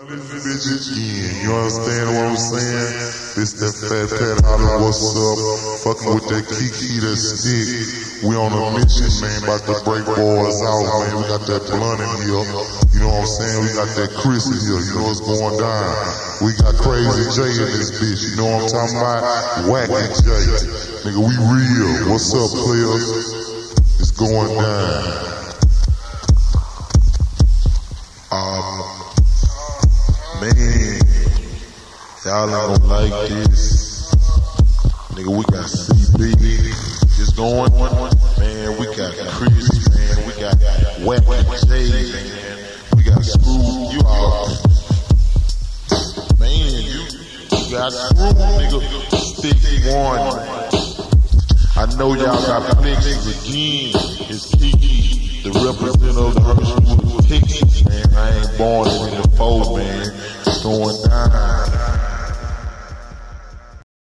again. You understand what I'm saying? This that fat pat holler, what's up? Fucking with that Kiki, that stick. We on a mission, man, about to break boys out, man. We got that blunt in here. You know what I'm saying? We got that Chris in here. You know what's going down. We got Crazy J in this bitch. You know what I'm talking about? Wacky J. Nigga, we real. What's up, players? It's going down. Um, Man, y'all gonna like this. Nigga, we got CB just going. Man, we got Chris, man. We got Wacky J, man. We got Screw. You all. Man, you, got Screw, nigga. Stick one. I know y'all got fixes again. It's Kiki, the representative of the Texas, man. I ain't born in fold, man going down.